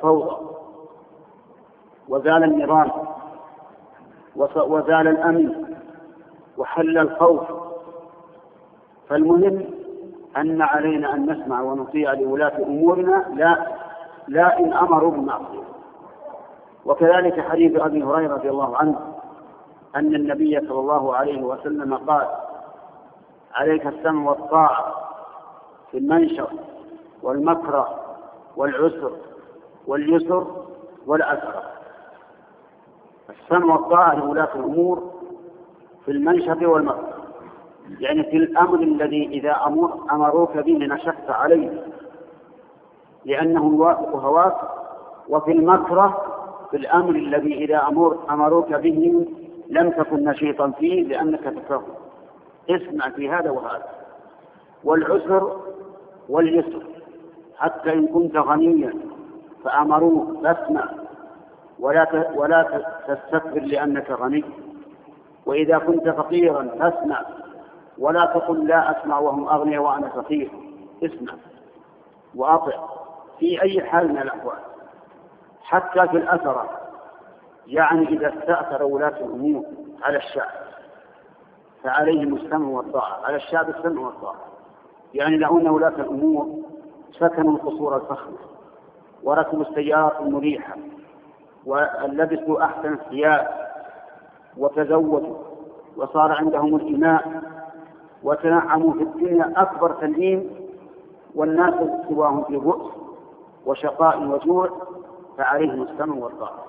الفوضى وزال النظام وزال الأمن وحل الخوف. فالمهم أن علينا أن نسمع ونطيع لولاة أمورنا لا لا إن أمروا بالمعصية وكذلك حديث أبي هريرة رضي الله عنه أن النبي صلى الله عليه وسلم قال عليك السمع والطاعة في المنشر والمكره والعسر واليسر والأسر السمع والطاعة لولاة الأمور في المنشط والمكره يعني في الأمر الذي إذا أمر أمروك به نشقت عليه. لأنه يوافق هواك. وفي المكره في الأمر الذي إذا أمر أمروك به لم تكن نشيطا فيه لأنك تكرهه اسمع في هذا وهذا. والعسر واليسر. حتى إن كنت غنيا. فأمروك فاسمع. ولا ولا تستكبر لأنك غني. وإذا كنت فقيرا فاسمع. ولا تقل لا أسمع وهم أغنياء وأنا فقير. اسمع. وأطع. في أي حال من الأحوال. حتى في الأثرة يعني إذا استأثر ولاة الأمور على الشعب. فعليهم السمع والطاعة. على الشعب السمع والطاعة. يعني لو أن ولاة الأمور سكنوا القصور الفخمة. وركبوا السيارات المريحة ولبسوا أحسن الثياب وتزوجوا وصار عندهم الإماء وتنعموا في الدنيا أكبر تنعيم والناس سواهم في بؤس وشقاء وجوع فعليهم السمع والطاعة.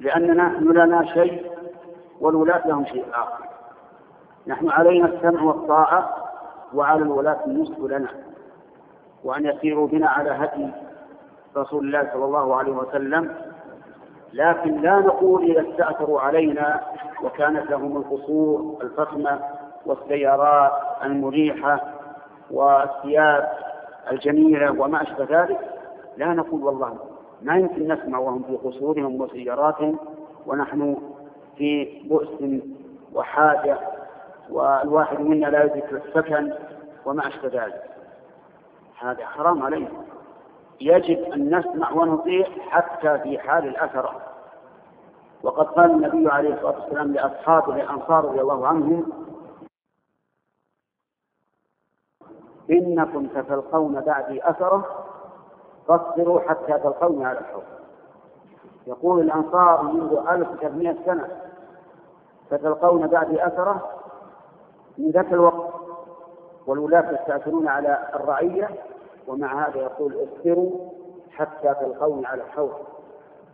لأننا نحن لنا شيء والولاة لهم شيء آخر. نحن علينا السمع والطاعة وعلى الولاة النصف لنا. وأن يسيروا بنا على هدي رسول الله صلى الله عليه وسلم لكن لا نقول إذا استأثروا علينا وكانت لهم القصور الفخمة والسيارات المريحة والثياب الجميلة وما أشبه ذلك لا نقول والله ما يمكن نسمع وهم في قصورهم وسياراتهم ونحن في بؤس وحاجة والواحد منا لا يدرك السكن وما أشبه ذلك هذا حرام علينا يجب أن نسمع ونطيع حتى في حال الأثرة وقد قال النبي عليه الصلاة والسلام لأصحابه الأنصار رضي الله عنهم إنكم ستلقون بعدي أثرة فاصبروا حتى تلقوني على الحوض. يقول الأنصار منذ 1300 سنة ستلقون بعدي أثرة من ذاك الوقت والولاة يستأثرون على الرعية ومع هذا يقول اصبروا حتى تلقوني على الحوض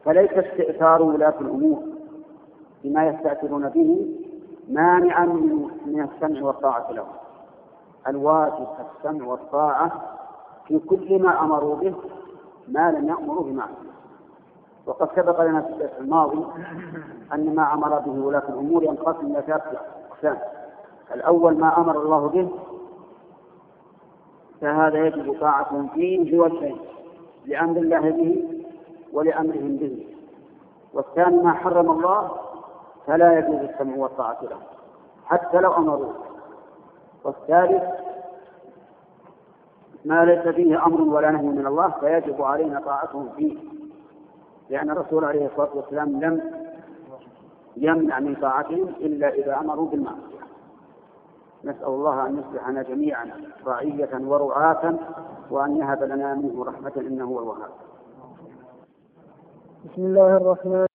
فليس استئثار ولاة الأمور بما يستأثرون به مانعا من السمع والطاعة لهم الواجب السمع والطاعة في كل ما أمروا به ما لم يأمروا بمعصية وقد سبق لنا في الدرس الماضي أن ما أمر به ولاة الأمور ينقسم إلى ثلاثة أقسام. الأول ما أمر الله به فهذا يجب طاعتهم فيه بوجهين لأمر الله به ولأمرهم به. والثاني ما حرم الله فلا يجوز السمع والطاعة له حتى لو أمروه والثالث ما ليس فيه أمر ولا نهي من الله فيجب علينا طاعتهم فيه. لأن الرسول عليه الصلاة والسلام لم يمنع من طاعتهم إلا إذا أمروا بالمعصية نسأل الله أن يصلحنا جميعا رعية ورعاة وأن يهب لنا منه رحمة إنه هو الوهاب. بسم الله الرحمن